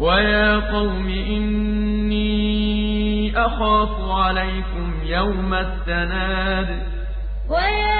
ويا قوم إني أخاف عليكم يوم التناد ويا